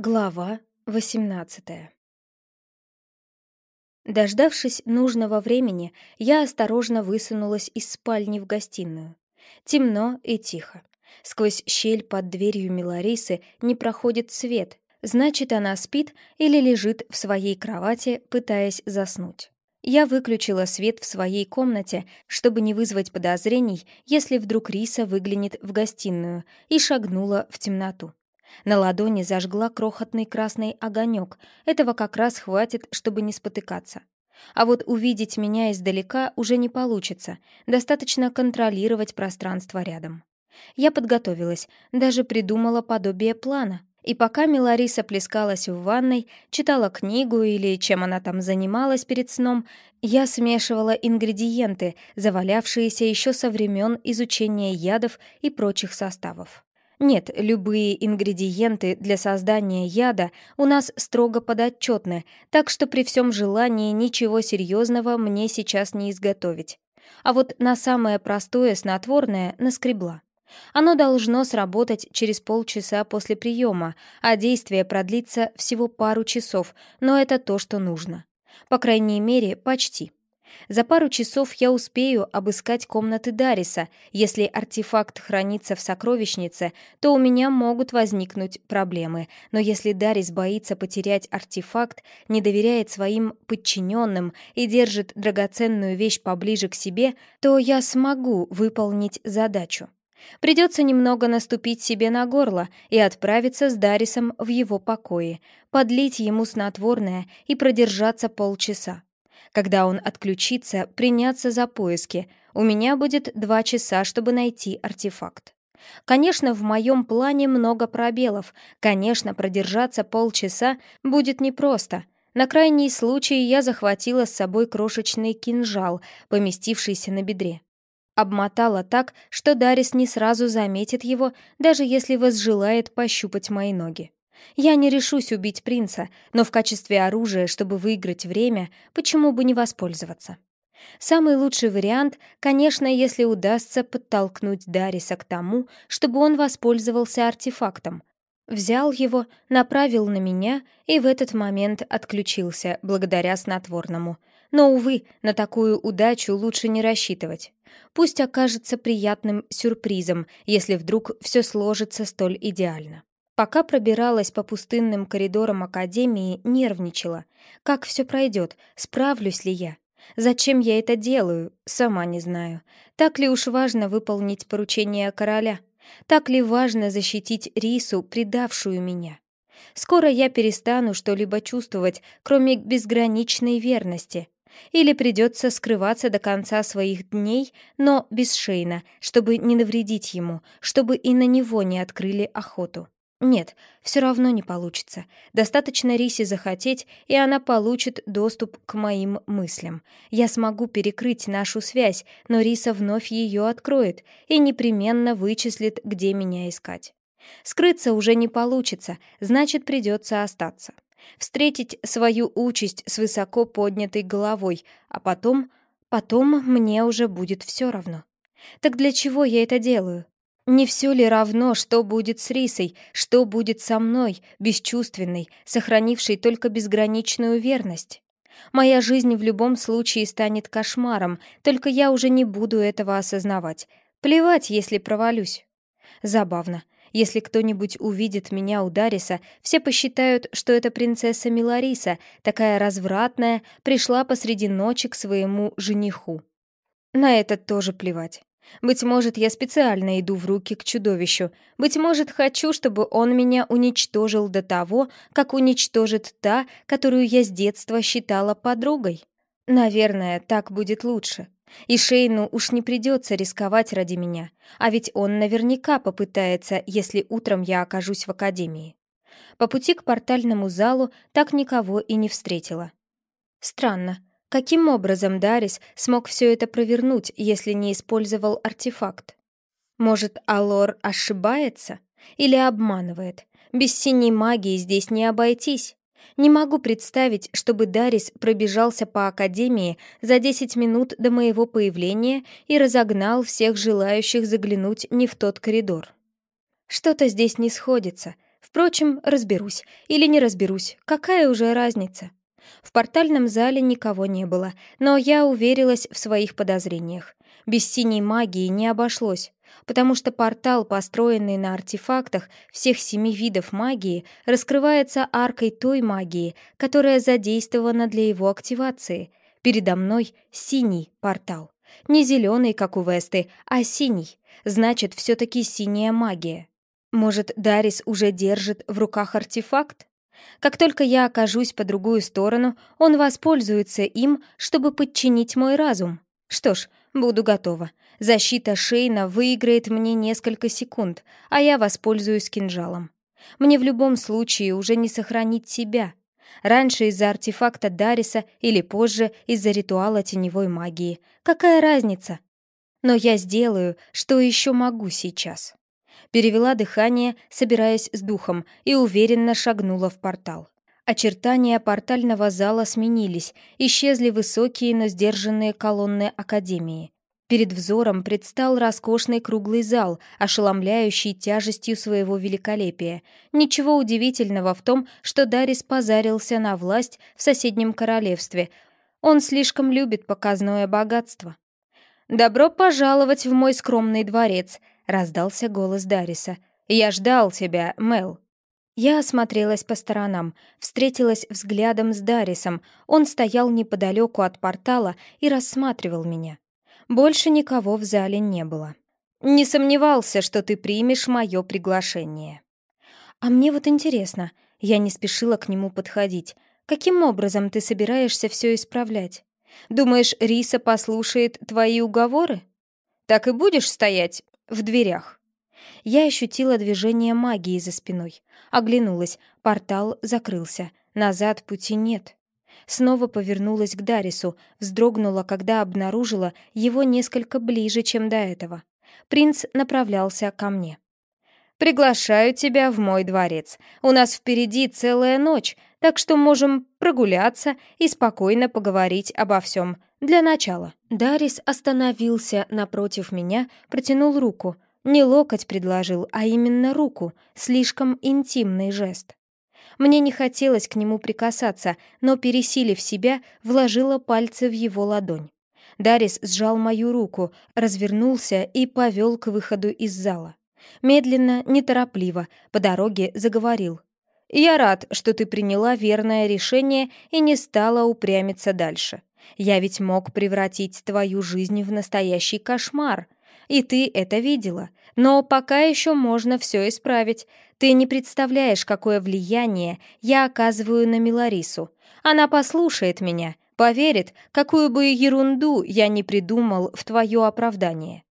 Глава 18 Дождавшись нужного времени, я осторожно высунулась из спальни в гостиную. Темно и тихо. Сквозь щель под дверью Миларисы не проходит свет, значит, она спит или лежит в своей кровати, пытаясь заснуть. Я выключила свет в своей комнате, чтобы не вызвать подозрений, если вдруг Риса выглянет в гостиную, и шагнула в темноту. На ладони зажгла крохотный красный огонек. Этого как раз хватит, чтобы не спотыкаться. А вот увидеть меня издалека уже не получится. Достаточно контролировать пространство рядом. Я подготовилась, даже придумала подобие плана. И пока Милариса плескалась в ванной, читала книгу или чем она там занималась перед сном, я смешивала ингредиенты, завалявшиеся еще со времен изучения ядов и прочих составов. Нет, любые ингредиенты для создания яда у нас строго подотчетны, так что при всем желании ничего серьезного мне сейчас не изготовить. А вот на самое простое снотворное наскребла. Оно должно сработать через полчаса после приема, а действие продлится всего пару часов, но это то, что нужно. По крайней мере, почти. За пару часов я успею обыскать комнаты Дариса. Если артефакт хранится в сокровищнице, то у меня могут возникнуть проблемы. Но если Дарис боится потерять артефакт, не доверяет своим подчиненным и держит драгоценную вещь поближе к себе, то я смогу выполнить задачу. Придется немного наступить себе на горло и отправиться с Дарисом в его покое, подлить ему снотворное и продержаться полчаса. Когда он отключится, приняться за поиски. У меня будет два часа, чтобы найти артефакт. Конечно, в моем плане много пробелов. Конечно, продержаться полчаса будет непросто. На крайний случай я захватила с собой крошечный кинжал, поместившийся на бедре. Обмотала так, что Дарис не сразу заметит его, даже если возжелает пощупать мои ноги. Я не решусь убить принца, но в качестве оружия, чтобы выиграть время, почему бы не воспользоваться? Самый лучший вариант, конечно, если удастся подтолкнуть Дариса к тому, чтобы он воспользовался артефактом. Взял его, направил на меня и в этот момент отключился, благодаря снотворному. Но, увы, на такую удачу лучше не рассчитывать. Пусть окажется приятным сюрпризом, если вдруг все сложится столь идеально. Пока пробиралась по пустынным коридорам Академии, нервничала. Как все пройдет, справлюсь ли я? Зачем я это делаю, сама не знаю. Так ли уж важно выполнить поручение короля? Так ли важно защитить Рису, предавшую меня? Скоро я перестану что-либо чувствовать, кроме безграничной верности. Или придется скрываться до конца своих дней, но без Шейна, чтобы не навредить ему, чтобы и на него не открыли охоту. Нет, все равно не получится. Достаточно Рисе захотеть, и она получит доступ к моим мыслям. Я смогу перекрыть нашу связь, но Риса вновь ее откроет и непременно вычислит, где меня искать. Скрыться уже не получится, значит, придется остаться. Встретить свою участь с высоко поднятой головой, а потом... Потом мне уже будет все равно. Так для чего я это делаю? Не все ли равно, что будет с Рисой, что будет со мной, бесчувственной, сохранившей только безграничную верность? Моя жизнь в любом случае станет кошмаром, только я уже не буду этого осознавать. Плевать, если провалюсь. Забавно. Если кто-нибудь увидит меня у Дариса, все посчитают, что эта принцесса Милариса, такая развратная, пришла посреди ночи к своему жениху. На это тоже плевать. Быть может, я специально иду в руки к чудовищу. Быть может, хочу, чтобы он меня уничтожил до того, как уничтожит та, которую я с детства считала подругой. Наверное, так будет лучше. И Шейну уж не придется рисковать ради меня, а ведь он наверняка попытается, если утром я окажусь в академии. По пути к портальному залу так никого и не встретила. Странно, Каким образом Дарис смог все это провернуть, если не использовал артефакт? Может, Алор ошибается? Или обманывает? Без синей магии здесь не обойтись. Не могу представить, чтобы Дарис пробежался по Академии за 10 минут до моего появления и разогнал всех желающих заглянуть не в тот коридор. Что-то здесь не сходится — Впрочем, разберусь. Или не разберусь. Какая уже разница? В портальном зале никого не было, но я уверилась в своих подозрениях. Без синей магии не обошлось, потому что портал, построенный на артефактах всех семи видов магии, раскрывается аркой той магии, которая задействована для его активации. Передо мной синий портал. Не зеленый, как у Весты, а синий. Значит, все-таки синяя магия. Может, Дарис уже держит в руках артефакт? Как только я окажусь по другую сторону, он воспользуется им, чтобы подчинить мой разум. Что ж, буду готова. Защита Шейна выиграет мне несколько секунд, а я воспользуюсь кинжалом. Мне в любом случае уже не сохранить себя. Раньше из-за артефакта Дариса или позже из-за ритуала теневой магии. Какая разница? Но я сделаю, что еще могу сейчас перевела дыхание, собираясь с духом, и уверенно шагнула в портал. Очертания портального зала сменились, исчезли высокие, но сдержанные колонны Академии. Перед взором предстал роскошный круглый зал, ошеломляющий тяжестью своего великолепия. Ничего удивительного в том, что Дарис позарился на власть в соседнем королевстве. Он слишком любит показное богатство. «Добро пожаловать в мой скромный дворец», раздался голос Дариса. «Я ждал тебя, Мел». Я осмотрелась по сторонам, встретилась взглядом с Дарисом. Он стоял неподалеку от портала и рассматривал меня. Больше никого в зале не было. «Не сомневался, что ты примешь мое приглашение». «А мне вот интересно», я не спешила к нему подходить. «Каким образом ты собираешься все исправлять? Думаешь, Риса послушает твои уговоры? Так и будешь стоять в дверях. Я ощутила движение магии за спиной. Оглянулась, портал закрылся. Назад пути нет. Снова повернулась к Дарису, вздрогнула, когда обнаружила его несколько ближе, чем до этого. Принц направлялся ко мне. «Приглашаю тебя в мой дворец. У нас впереди целая ночь, так что можем прогуляться и спокойно поговорить обо всем. Для начала». Дарис остановился напротив меня, протянул руку. Не локоть предложил, а именно руку. Слишком интимный жест. Мне не хотелось к нему прикасаться, но, пересилив себя, вложила пальцы в его ладонь. Дарис сжал мою руку, развернулся и повел к выходу из зала. Медленно, неторопливо, по дороге заговорил. «Я рад, что ты приняла верное решение и не стала упрямиться дальше. Я ведь мог превратить твою жизнь в настоящий кошмар. И ты это видела. Но пока еще можно все исправить. Ты не представляешь, какое влияние я оказываю на Миларису. Она послушает меня, поверит, какую бы ерунду я не придумал в твое оправдание.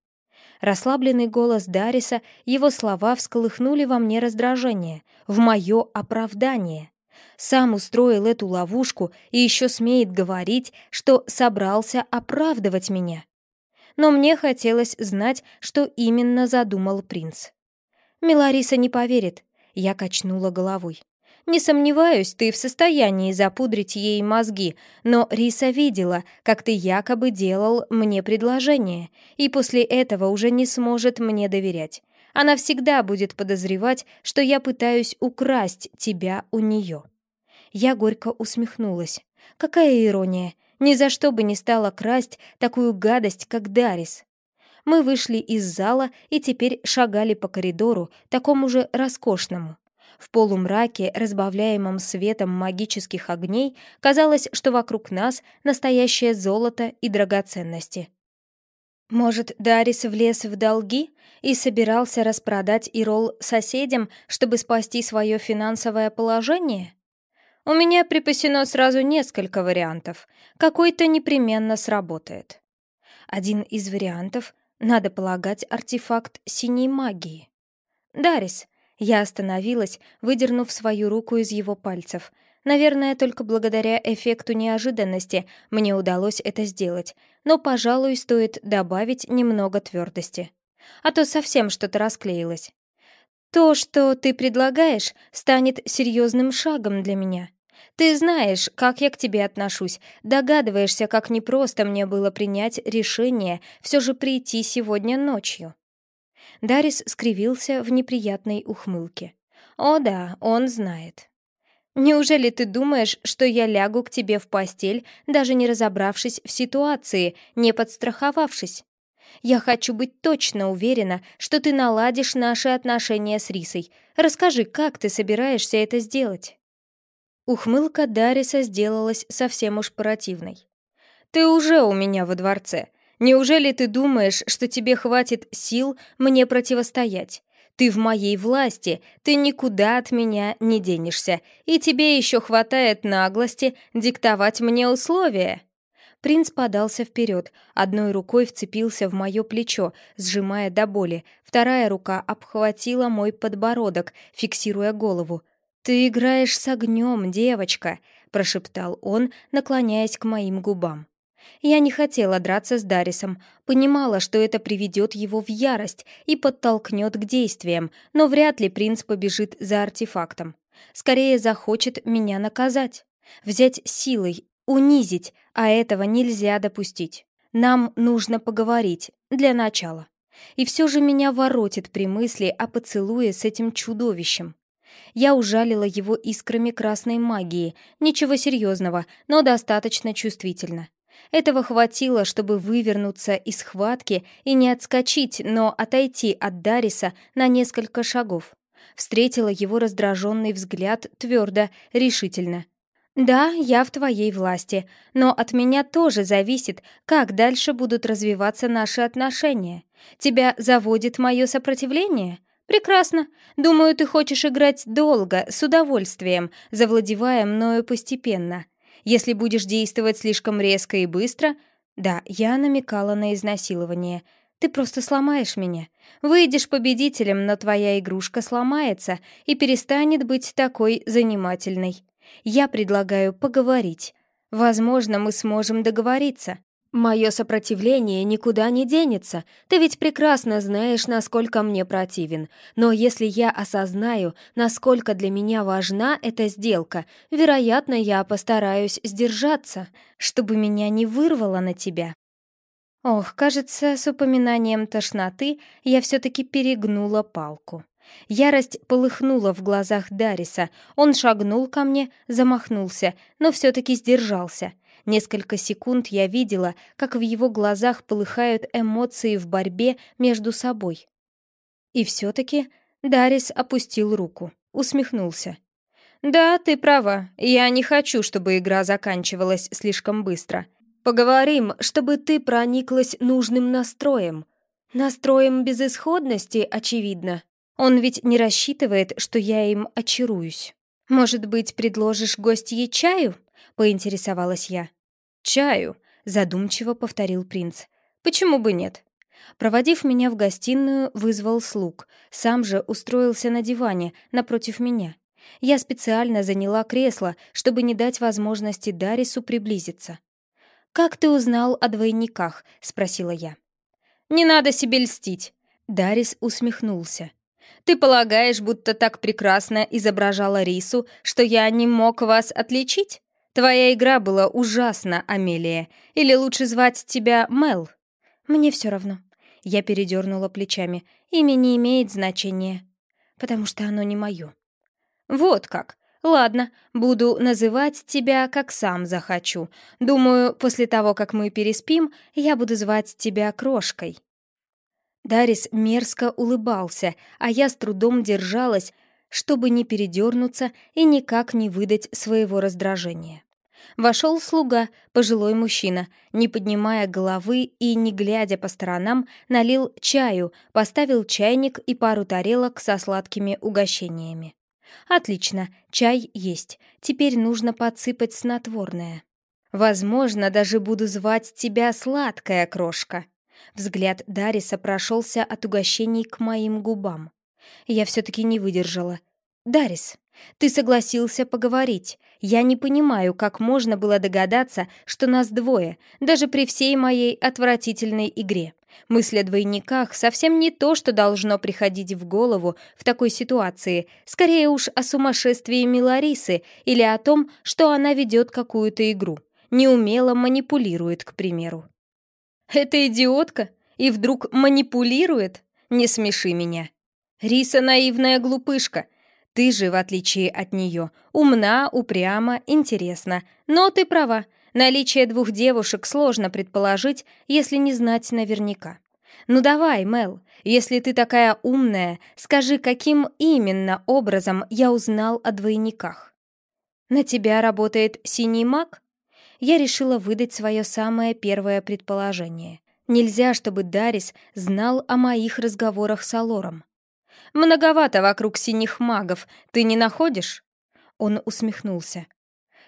Расслабленный голос Дариса, его слова всколыхнули во мне раздражение, в мое оправдание сам устроил эту ловушку и еще смеет говорить, что собрался оправдывать меня. Но мне хотелось знать, что именно задумал принц. «Милариса не поверит», — я качнула головой. «Не сомневаюсь, ты в состоянии запудрить ей мозги, но Риса видела, как ты якобы делал мне предложение, и после этого уже не сможет мне доверять. Она всегда будет подозревать, что я пытаюсь украсть тебя у нее». Я горько усмехнулась. Какая ирония! Ни за что бы не стала красть такую гадость, как Дарис. Мы вышли из зала и теперь шагали по коридору, такому же роскошному. В полумраке, разбавляемом светом магических огней, казалось, что вокруг нас настоящее золото и драгоценности. Может, Дарис влез в долги и собирался распродать Ирол соседям, чтобы спасти свое финансовое положение? У меня припасено сразу несколько вариантов. Какой-то непременно сработает. Один из вариантов, надо полагать, артефакт синей магии. «Дарис», я остановилась, выдернув свою руку из его пальцев. Наверное, только благодаря эффекту неожиданности мне удалось это сделать, но, пожалуй, стоит добавить немного твердости. А то совсем что-то расклеилось. То, что ты предлагаешь, станет серьезным шагом для меня. Ты знаешь, как я к тебе отношусь, догадываешься, как непросто мне было принять решение все же прийти сегодня ночью». Дарис скривился в неприятной ухмылке. О да, он знает. Неужели ты думаешь, что я лягу к тебе в постель, даже не разобравшись в ситуации, не подстраховавшись? Я хочу быть точно уверена, что ты наладишь наши отношения с Рисой. Расскажи, как ты собираешься это сделать?» Ухмылка Дариса сделалась совсем уж противной. «Ты уже у меня во дворце. Неужели ты думаешь, что тебе хватит сил мне противостоять? Ты в моей власти, ты никуда от меня не денешься, и тебе еще хватает наглости диктовать мне условия». Принц подался вперед, одной рукой вцепился в мое плечо, сжимая до боли, вторая рука обхватила мой подбородок, фиксируя голову. «Ты играешь с огнем, девочка», — прошептал он, наклоняясь к моим губам. Я не хотела драться с Дарисом, понимала, что это приведет его в ярость и подтолкнет к действиям, но вряд ли принц побежит за артефактом. Скорее захочет меня наказать. Взять силой, унизить, а этого нельзя допустить. Нам нужно поговорить, для начала. И все же меня воротит при мысли о поцелуе с этим чудовищем. Я ужалила его искрами красной магии, ничего серьезного, но достаточно чувствительно. Этого хватило, чтобы вывернуться из схватки и не отскочить, но отойти от Дариса на несколько шагов. Встретила его раздраженный взгляд твердо, решительно. «Да, я в твоей власти, но от меня тоже зависит, как дальше будут развиваться наши отношения. Тебя заводит мое сопротивление? Прекрасно. Думаю, ты хочешь играть долго, с удовольствием, завладевая мною постепенно. Если будешь действовать слишком резко и быстро... Да, я намекала на изнасилование. Ты просто сломаешь меня. Выйдешь победителем, но твоя игрушка сломается и перестанет быть такой занимательной. Я предлагаю поговорить. Возможно, мы сможем договориться. Мое сопротивление никуда не денется. Ты ведь прекрасно знаешь, насколько мне противен. Но если я осознаю, насколько для меня важна эта сделка, вероятно, я постараюсь сдержаться, чтобы меня не вырвало на тебя. Ох, кажется, с упоминанием тошноты я все-таки перегнула палку. Ярость полыхнула в глазах Дариса. Он шагнул ко мне, замахнулся, но все-таки сдержался. Несколько секунд я видела, как в его глазах полыхают эмоции в борьбе между собой. И все-таки Дарис опустил руку, усмехнулся. «Да, ты права. Я не хочу, чтобы игра заканчивалась слишком быстро. Поговорим, чтобы ты прониклась нужным настроем. Настроем безысходности, очевидно. Он ведь не рассчитывает, что я им очаруюсь. «Может быть, предложишь гостье чаю?» — поинтересовалась я. «Чаю», — задумчиво повторил принц. «Почему бы нет?» Проводив меня в гостиную, вызвал слуг. Сам же устроился на диване напротив меня. Я специально заняла кресло, чтобы не дать возможности Дарису приблизиться. «Как ты узнал о двойниках?» — спросила я. «Не надо себе льстить!» Дарис усмехнулся. Ты полагаешь, будто так прекрасно изображала Рису, что я не мог вас отличить? Твоя игра была ужасна, Амелия. Или лучше звать тебя Мел? Мне все равно. Я передернула плечами. Имя не имеет значения, потому что оно не мое. Вот как. Ладно, буду называть тебя, как сам захочу. Думаю, после того, как мы переспим, я буду звать тебя Крошкой. Дарис мерзко улыбался, а я с трудом держалась, чтобы не передернуться и никак не выдать своего раздражения. Вошел слуга, пожилой мужчина, не поднимая головы и, не глядя по сторонам, налил чаю, поставил чайник и пару тарелок со сладкими угощениями. «Отлично, чай есть. Теперь нужно подсыпать снотворное. Возможно, даже буду звать тебя сладкая крошка». Взгляд Дариса прошелся от угощений к моим губам. Я все-таки не выдержала. «Дарис, ты согласился поговорить. Я не понимаю, как можно было догадаться, что нас двое, даже при всей моей отвратительной игре. Мысль о двойниках совсем не то, что должно приходить в голову в такой ситуации, скорее уж о сумасшествии Миларисы или о том, что она ведет какую-то игру, неумело манипулирует, к примеру. Эта идиотка и вдруг манипулирует? Не смеши меня. Риса наивная глупышка. Ты же, в отличие от нее, умна, упряма, интересна. Но ты права, наличие двух девушек сложно предположить, если не знать наверняка. Ну давай, Мел, если ты такая умная, скажи, каким именно образом я узнал о двойниках? На тебя работает синий маг? Я решила выдать свое самое первое предположение. Нельзя, чтобы Дарис знал о моих разговорах с Алором. Многовато вокруг синих магов, ты не находишь?» Он усмехнулся.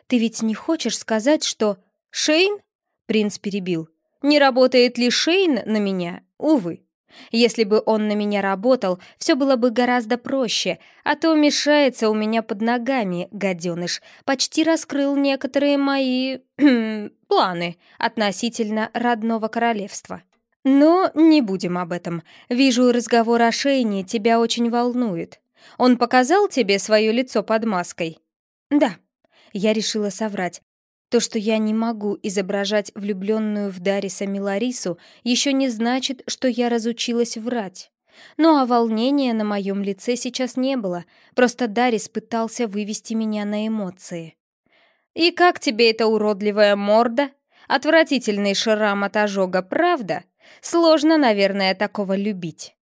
«Ты ведь не хочешь сказать, что...» «Шейн?» — принц перебил. «Не работает ли Шейн на меня? Увы. Если бы он на меня работал, все было бы гораздо проще, а то мешается у меня под ногами, гаденыш. Почти раскрыл некоторые мои... планы относительно родного королевства». Но не будем об этом. Вижу, разговор о Шейне тебя очень волнует. Он показал тебе свое лицо под маской? Да. Я решила соврать. То, что я не могу изображать влюбленную в Дариса Миларису, еще не значит, что я разучилась врать. Ну а волнения на моем лице сейчас не было, просто Дарис пытался вывести меня на эмоции. «И как тебе эта уродливая морда? Отвратительный шрам от ожога, правда?» Сложно, наверное, такого любить.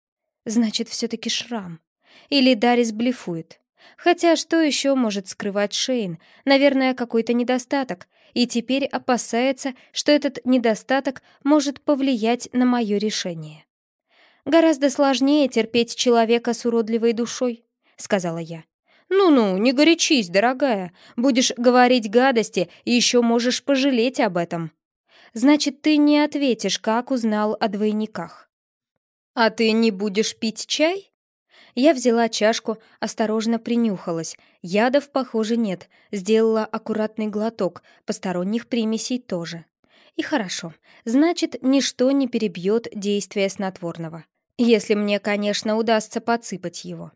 Значит, все-таки шрам. Или Дарис блефует. Хотя что еще может скрывать Шейн? Наверное, какой-то недостаток. И теперь опасается, что этот недостаток может повлиять на мое решение. «Гораздо сложнее терпеть человека с уродливой душой», — сказала я. «Ну-ну, не горячись, дорогая. Будешь говорить гадости, и еще можешь пожалеть об этом», Значит, ты не ответишь, как узнал о двойниках. А ты не будешь пить чай? Я взяла чашку, осторожно принюхалась. Ядов, похоже, нет. Сделала аккуратный глоток, посторонних примесей тоже. И хорошо. Значит, ничто не перебьет действие снотворного. Если мне, конечно, удастся подсыпать его.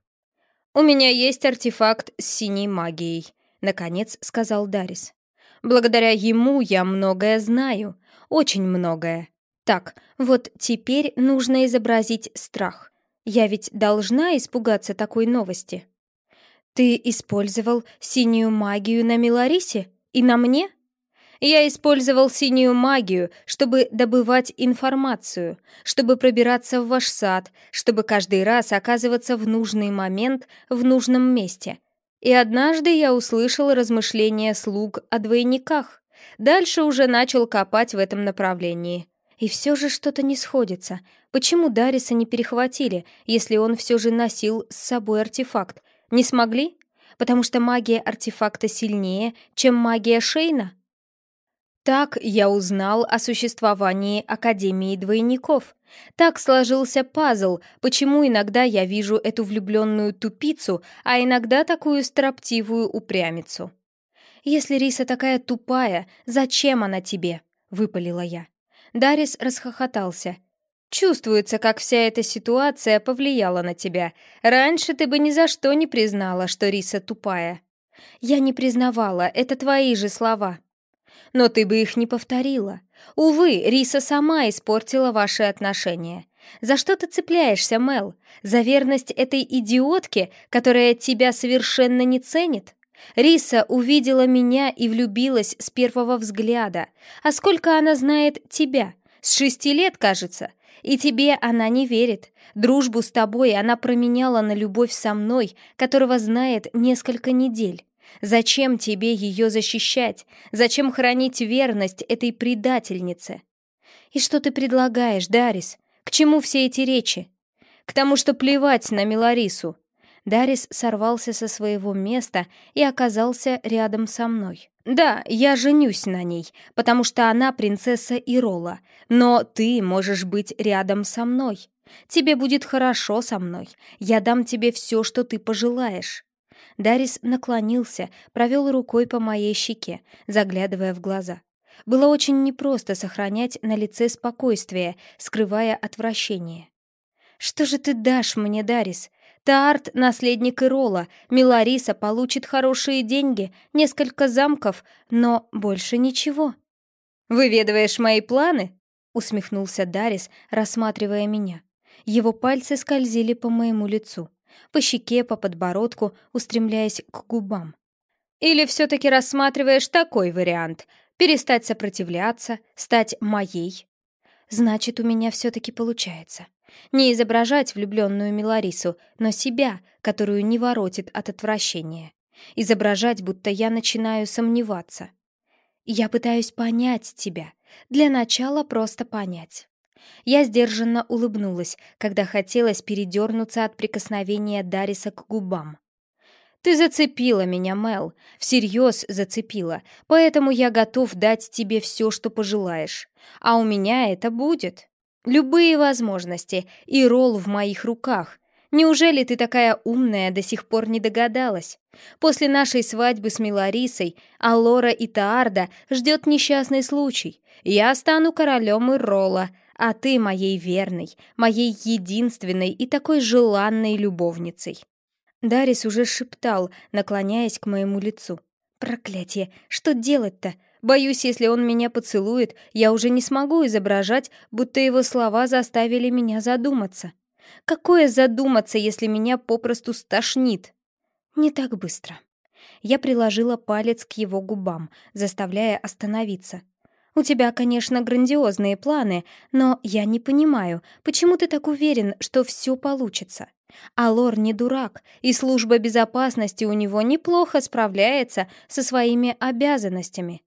«У меня есть артефакт с синей магией», — наконец сказал Дарис. «Благодаря ему я многое знаю, очень многое. Так, вот теперь нужно изобразить страх. Я ведь должна испугаться такой новости. Ты использовал синюю магию на Миларисе и на мне? Я использовал синюю магию, чтобы добывать информацию, чтобы пробираться в ваш сад, чтобы каждый раз оказываться в нужный момент в нужном месте. И однажды я услышал размышления слуг о двойниках. Дальше уже начал копать в этом направлении. И все же что-то не сходится. Почему Дариса не перехватили, если он все же носил с собой артефакт? Не смогли? Потому что магия артефакта сильнее, чем магия Шейна? Так я узнал о существовании Академии двойников. Так сложился пазл, почему иногда я вижу эту влюбленную тупицу, а иногда такую строптивую упрямицу. «Если Риса такая тупая, зачем она тебе?» — выпалила я. Дарис расхохотался. «Чувствуется, как вся эта ситуация повлияла на тебя. Раньше ты бы ни за что не признала, что Риса тупая». «Я не признавала, это твои же слова». «Но ты бы их не повторила. Увы, Риса сама испортила ваши отношения. За что ты цепляешься, Мел? За верность этой идиотке, которая тебя совершенно не ценит?» Риса увидела меня и влюбилась с первого взгляда. А сколько она знает тебя? С шести лет, кажется. И тебе она не верит. Дружбу с тобой она променяла на любовь со мной, которого знает несколько недель. Зачем тебе ее защищать? Зачем хранить верность этой предательнице? И что ты предлагаешь, Дарис? К чему все эти речи? К тому, что плевать на Миларису. Дарис сорвался со своего места и оказался рядом со мной. «Да, я женюсь на ней, потому что она принцесса Ирола, но ты можешь быть рядом со мной. Тебе будет хорошо со мной, я дам тебе все, что ты пожелаешь». Дарис наклонился, провел рукой по моей щеке, заглядывая в глаза. Было очень непросто сохранять на лице спокойствие, скрывая отвращение. «Что же ты дашь мне, Дарис? Таарт — наследник Ирола, Милариса получит хорошие деньги, несколько замков, но больше ничего. «Выведываешь мои планы?» — усмехнулся Дарис, рассматривая меня. Его пальцы скользили по моему лицу. По щеке, по подбородку, устремляясь к губам. «Или все-таки рассматриваешь такой вариант? Перестать сопротивляться, стать моей?» «Значит, у меня все-таки получается. Не изображать влюбленную Миларису, но себя, которую не воротит от отвращения. Изображать, будто я начинаю сомневаться. Я пытаюсь понять тебя. Для начала просто понять. Я сдержанно улыбнулась, когда хотелось передернуться от прикосновения Дариса к губам. «Ты зацепила меня, Мел, всерьез зацепила, поэтому я готов дать тебе все, что пожелаешь. А у меня это будет. Любые возможности и ролл в моих руках. Неужели ты такая умная до сих пор не догадалась? После нашей свадьбы с Миларисой Алора и Таарда ждет несчастный случай. Я стану королем Иррола, а ты моей верной, моей единственной и такой желанной любовницей». Дарис уже шептал, наклоняясь к моему лицу. «Проклятие! Что делать-то? Боюсь, если он меня поцелует, я уже не смогу изображать, будто его слова заставили меня задуматься. Какое задуматься, если меня попросту стошнит? Не так быстро. Я приложила палец к его губам, заставляя остановиться. «У тебя, конечно, грандиозные планы, но я не понимаю, почему ты так уверен, что все получится?» Алор не дурак, и служба безопасности у него неплохо справляется со своими обязанностями.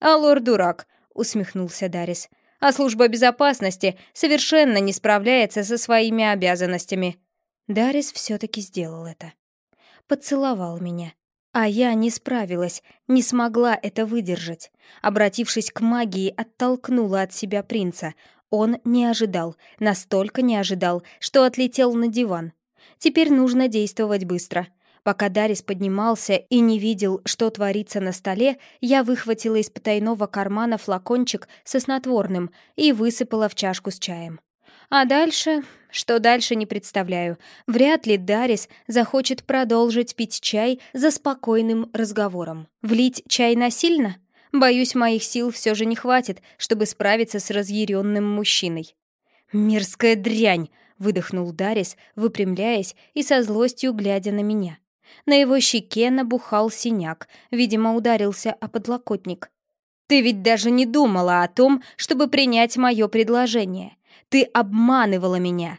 «Алор дурак», — усмехнулся Дарис. «А служба безопасности совершенно не справляется со своими обязанностями». Дарис все-таки сделал это. Поцеловал меня. А я не справилась, не смогла это выдержать. Обратившись к магии, оттолкнула от себя принца. Он не ожидал, настолько не ожидал, что отлетел на диван. Теперь нужно действовать быстро — Пока Дарис поднимался и не видел, что творится на столе, я выхватила из потайного кармана флакончик со снотворным и высыпала в чашку с чаем. А дальше... Что дальше, не представляю. Вряд ли Дарис захочет продолжить пить чай за спокойным разговором. Влить чай насильно? Боюсь, моих сил все же не хватит, чтобы справиться с разъяренным мужчиной. «Мерзкая дрянь!» — выдохнул Дарис, выпрямляясь и со злостью глядя на меня. На его щеке набухал синяк, видимо, ударился о подлокотник. «Ты ведь даже не думала о том, чтобы принять мое предложение. Ты обманывала меня!»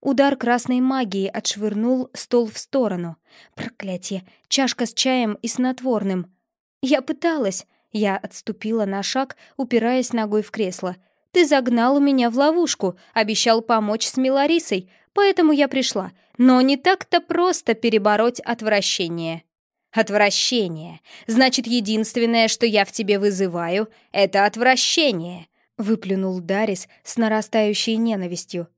Удар красной магии отшвырнул стол в сторону. Проклятие! Чашка с чаем и снотворным. Я пыталась. Я отступила на шаг, упираясь ногой в кресло. Ты загнал меня в ловушку, обещал помочь с Миларисой, поэтому я пришла. Но не так-то просто перебороть отвращение. Отвращение. Значит, единственное, что я в тебе вызываю, это отвращение, выплюнул Дарис с нарастающей ненавистью.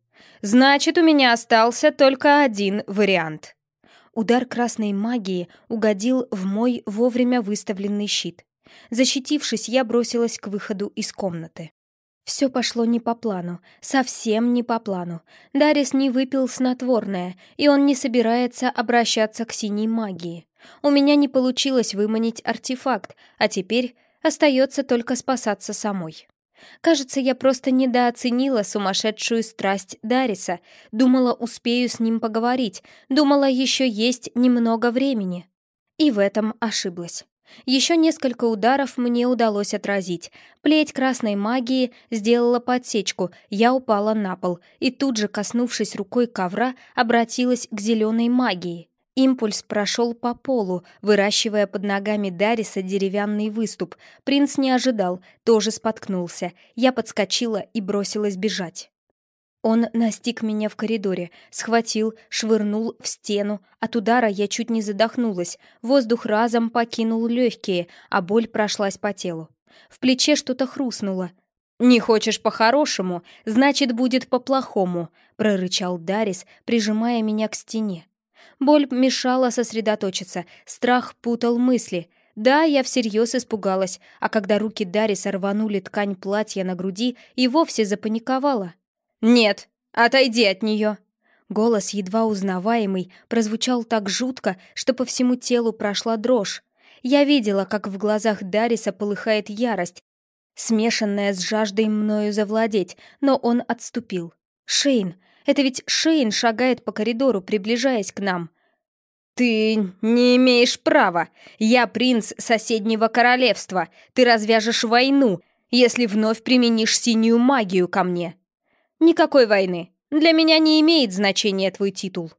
Значит, у меня остался только один вариант. Удар красной магии угодил в мой вовремя выставленный щит. Защитившись, я бросилась к выходу из комнаты. Все пошло не по плану, совсем не по плану. Дарис не выпил снотворное, и он не собирается обращаться к синей магии. У меня не получилось выманить артефакт, а теперь остается только спасаться самой. Кажется, я просто недооценила сумасшедшую страсть Дариса, думала, успею с ним поговорить, думала, еще есть немного времени. И в этом ошиблась. Еще несколько ударов мне удалось отразить. Плеть красной магии сделала подсечку, я упала на пол, и тут же, коснувшись рукой ковра, обратилась к зеленой магии. Импульс прошел по полу, выращивая под ногами Дариса деревянный выступ. Принц не ожидал, тоже споткнулся. Я подскочила и бросилась бежать. Он настиг меня в коридоре, схватил, швырнул в стену. От удара я чуть не задохнулась. Воздух разом покинул легкие, а боль прошлась по телу. В плече что-то хрустнуло. «Не хочешь по-хорошему, значит, будет по-плохому», — прорычал Дарис, прижимая меня к стене. Боль мешала сосредоточиться, страх путал мысли. Да, я всерьез испугалась, а когда руки Дариса рванули ткань платья на груди, и вовсе запаниковала. «Нет, отойди от нее!» Голос, едва узнаваемый, прозвучал так жутко, что по всему телу прошла дрожь. Я видела, как в глазах Дариса полыхает ярость, смешанная с жаждой мною завладеть, но он отступил. «Шейн!» Это ведь Шейн шагает по коридору, приближаясь к нам. «Ты не имеешь права! Я принц соседнего королевства! Ты развяжешь войну, если вновь применишь синюю магию ко мне!» «Никакой войны! Для меня не имеет значения твой титул!»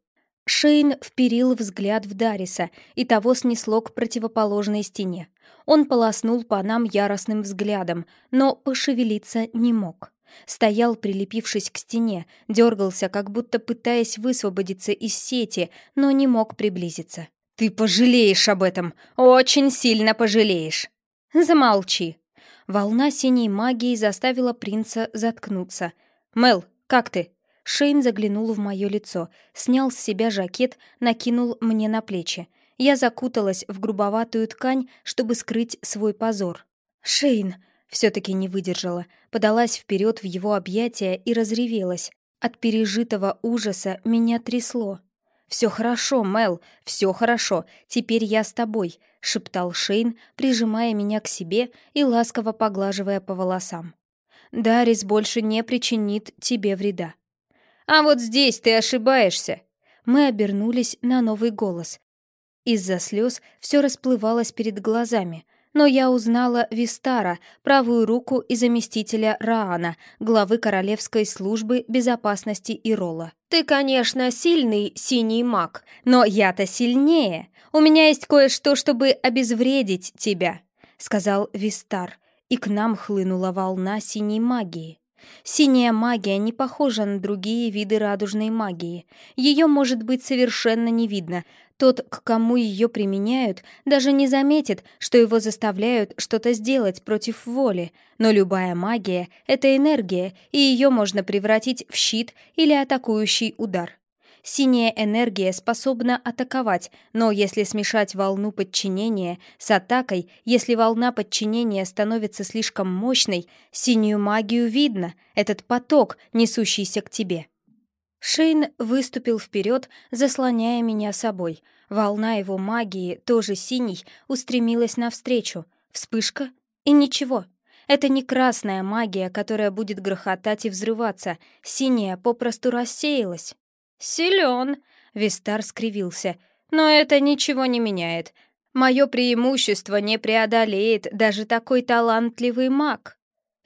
Шейн вперил взгляд в Дариса, и того снесло к противоположной стене. Он полоснул по нам яростным взглядом, но пошевелиться не мог. Стоял, прилепившись к стене, дергался, как будто пытаясь высвободиться из сети, но не мог приблизиться. «Ты пожалеешь об этом! Очень сильно пожалеешь!» «Замолчи!» Волна синей магии заставила принца заткнуться. «Мел, как ты?» Шейн заглянул в мое лицо, снял с себя жакет, накинул мне на плечи. Я закуталась в грубоватую ткань, чтобы скрыть свой позор. «Шейн!» Все-таки не выдержала, подалась вперед в его объятия и разревелась. От пережитого ужаса меня трясло. «Все хорошо, Мел, все хорошо, теперь я с тобой», — шептал Шейн, прижимая меня к себе и ласково поглаживая по волосам. «Дарис больше не причинит тебе вреда». А вот здесь ты ошибаешься!» Мы обернулись на новый голос. Из-за слез все расплывалось перед глазами, но я узнала Вистара, правую руку и заместителя Раана, главы Королевской службы безопасности Ирола. «Ты, конечно, сильный синий маг, но я-то сильнее. У меня есть кое-что, чтобы обезвредить тебя», — сказал Вистар, и к нам хлынула волна синей магии. Синяя магия не похожа на другие виды радужной магии. Ее может быть совершенно не видно. Тот, к кому ее применяют, даже не заметит, что его заставляют что-то сделать против воли. Но любая магия — это энергия, и ее можно превратить в щит или атакующий удар. Синяя энергия способна атаковать, но если смешать волну подчинения с атакой, если волна подчинения становится слишком мощной, синюю магию видно, этот поток, несущийся к тебе. Шейн выступил вперед, заслоняя меня собой. Волна его магии, тоже синий, устремилась навстречу. Вспышка и ничего. Это не красная магия, которая будет грохотать и взрываться. Синяя попросту рассеялась. «Силен!» — Вистар скривился. «Но это ничего не меняет. Мое преимущество не преодолеет даже такой талантливый маг».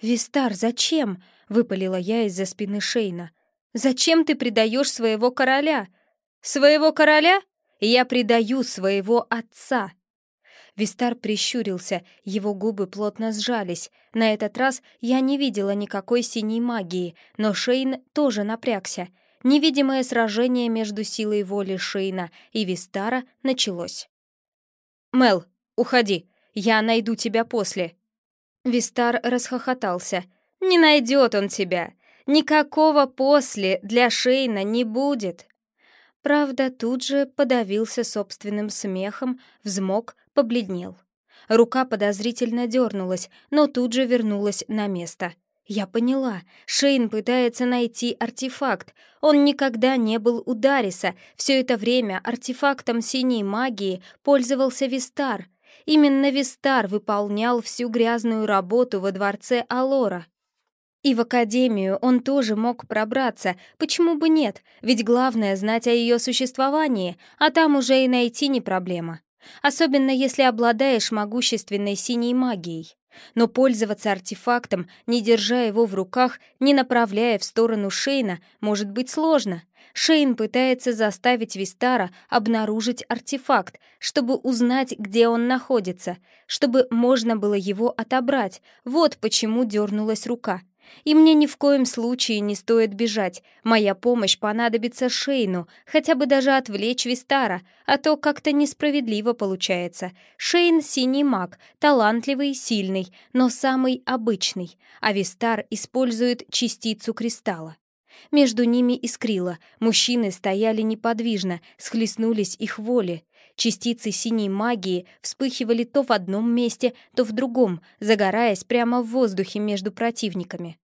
«Вистар, зачем?» — выпалила я из-за спины Шейна. «Зачем ты предаешь своего короля?» «Своего короля? Я предаю своего отца!» Вистар прищурился, его губы плотно сжались. На этот раз я не видела никакой синей магии, но Шейн тоже напрягся — невидимое сражение между силой воли Шейна и Вистара началось. «Мел, уходи, я найду тебя после». Вистар расхохотался. «Не найдет он тебя. Никакого «после» для Шейна не будет». Правда, тут же подавился собственным смехом, взмок, побледнел. Рука подозрительно дернулась, но тут же вернулась на место. Я поняла. Шейн пытается найти артефакт. Он никогда не был у Дариса. Все это время артефактом синей магии пользовался Вистар. Именно Вистар выполнял всю грязную работу во дворце Алора. И в академию он тоже мог пробраться, почему бы нет, ведь главное знать о ее существовании, а там уже и найти не проблема. Особенно если обладаешь могущественной синей магией. Но пользоваться артефактом, не держа его в руках, не направляя в сторону Шейна, может быть сложно. Шейн пытается заставить Вистара обнаружить артефакт, чтобы узнать, где он находится, чтобы можно было его отобрать. Вот почему дернулась рука. И мне ни в коем случае не стоит бежать. Моя помощь понадобится Шейну, хотя бы даже отвлечь Вистара, а то как-то несправедливо получается. Шейн — синий маг, талантливый, сильный, но самый обычный, а Вистар использует частицу кристалла. Между ними искрило, мужчины стояли неподвижно, схлестнулись их воли. Частицы синей магии вспыхивали то в одном месте, то в другом, загораясь прямо в воздухе между противниками.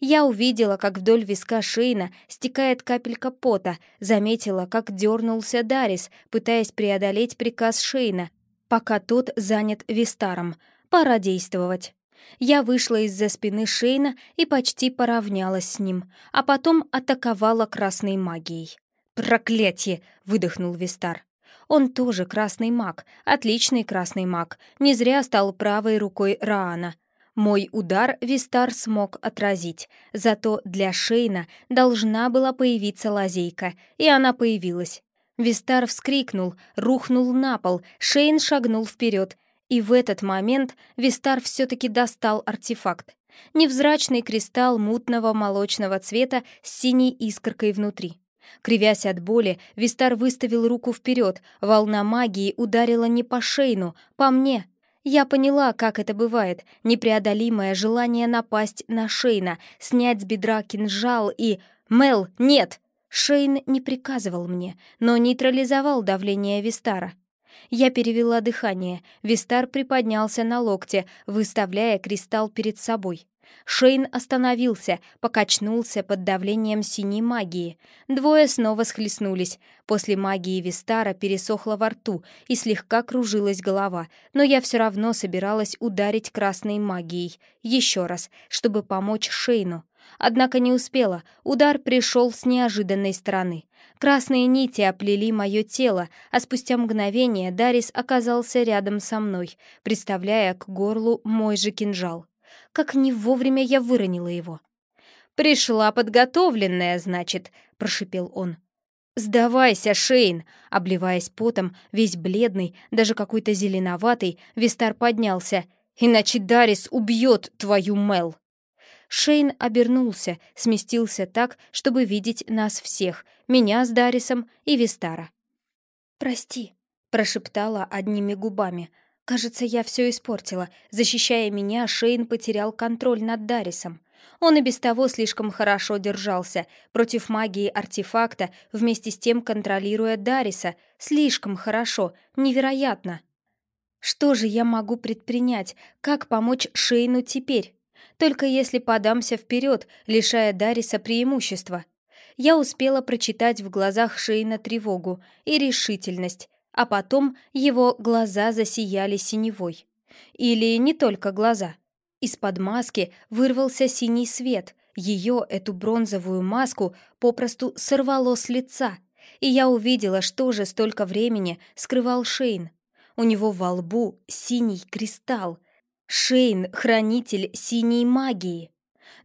Я увидела, как вдоль виска Шейна стекает капелька пота, заметила, как дернулся Дарис, пытаясь преодолеть приказ Шейна, пока тот занят Вистаром. Пора действовать. Я вышла из-за спины Шейна и почти поравнялась с ним, а потом атаковала красной магией. «Проклятье!» — выдохнул Вистар. Он тоже красный маг, отличный красный маг, не зря стал правой рукой Раана. Мой удар Вистар смог отразить, зато для Шейна должна была появиться лазейка, и она появилась. Вистар вскрикнул, рухнул на пол, Шейн шагнул вперед, и в этот момент Вистар все-таки достал артефакт. Невзрачный кристалл мутного молочного цвета с синей искоркой внутри. Кривясь от боли, Вистар выставил руку вперед, волна магии ударила не по Шейну, по мне. Я поняла, как это бывает, непреодолимое желание напасть на Шейна, снять с бедра кинжал и... «Мел, нет!» Шейн не приказывал мне, но нейтрализовал давление Вистара. Я перевела дыхание, Вистар приподнялся на локте, выставляя кристалл перед собой. Шейн остановился, покачнулся под давлением синей магии. Двое снова схлестнулись. После магии Вистара пересохла во рту и слегка кружилась голова, но я все равно собиралась ударить красной магией. Еще раз, чтобы помочь Шейну. Однако не успела, удар пришел с неожиданной стороны. Красные нити оплели мое тело, а спустя мгновение Дарис оказался рядом со мной, приставляя к горлу мой же кинжал. Как не вовремя я выронила его. «Пришла подготовленная, значит», — прошипел он. «Сдавайся, Шейн!» Обливаясь потом, весь бледный, даже какой-то зеленоватый, Вистар поднялся. «Иначе Дарис убьет твою Мел!» Шейн обернулся, сместился так, чтобы видеть нас всех, меня с Дарисом и Вистара. «Прости», — прошептала одними губами. «Кажется, я все испортила. Защищая меня, Шейн потерял контроль над Дарисом. Он и без того слишком хорошо держался, против магии артефакта, вместе с тем контролируя Дариса. Слишком хорошо, невероятно. Что же я могу предпринять? Как помочь Шейну теперь? только если подамся вперед, лишая Дариса преимущества. Я успела прочитать в глазах Шейна тревогу и решительность, а потом его глаза засияли синевой. Или не только глаза. Из-под маски вырвался синий свет, ее, эту бронзовую маску, попросту сорвало с лица, и я увидела, что же столько времени скрывал Шейн. У него во лбу синий кристалл, Шейн — хранитель синей магии.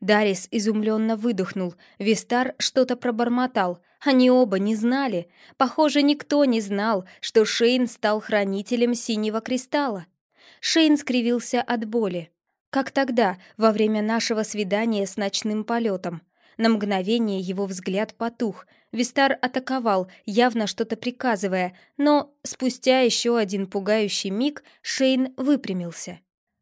Дарис изумленно выдохнул, Вистар что-то пробормотал. Они оба не знали. Похоже, никто не знал, что Шейн стал хранителем синего кристалла. Шейн скривился от боли. Как тогда, во время нашего свидания с ночным полетом. На мгновение его взгляд потух. Вистар атаковал, явно что-то приказывая, но спустя еще один пугающий миг Шейн выпрямился.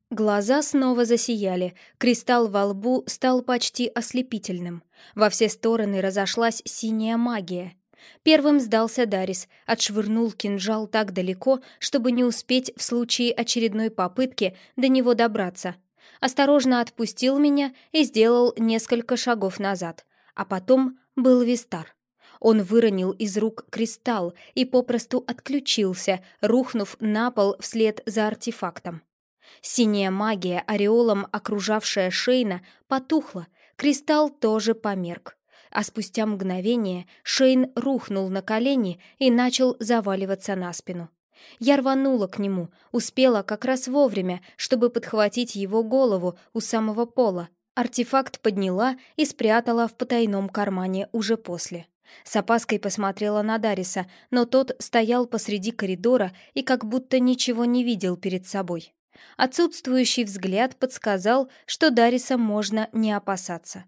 Глаза снова засияли, кристалл во лбу стал почти ослепительным. Во все стороны разошлась синяя магия. Первым сдался Дарис, отшвырнул кинжал так далеко, чтобы не успеть в случае очередной попытки до него добраться. Осторожно отпустил меня и сделал несколько шагов назад. А потом был Вистар. Он выронил из рук кристалл и попросту отключился, рухнув на пол вслед за артефактом. Синяя магия, ореолом окружавшая Шейна, потухла, кристалл тоже померк. А спустя мгновение Шейн рухнул на колени и начал заваливаться на спину. Я рванула к нему, успела как раз вовремя, чтобы подхватить его голову у самого пола. Артефакт подняла и спрятала в потайном кармане уже после. С опаской посмотрела на Дариса, но тот стоял посреди коридора и как будто ничего не видел перед собой. Отсутствующий взгляд подсказал, что Дариса можно не опасаться.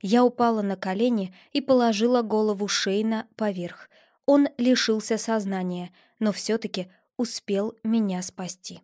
Я упала на колени и положила голову Шейна поверх. Он лишился сознания, но все-таки успел меня спасти.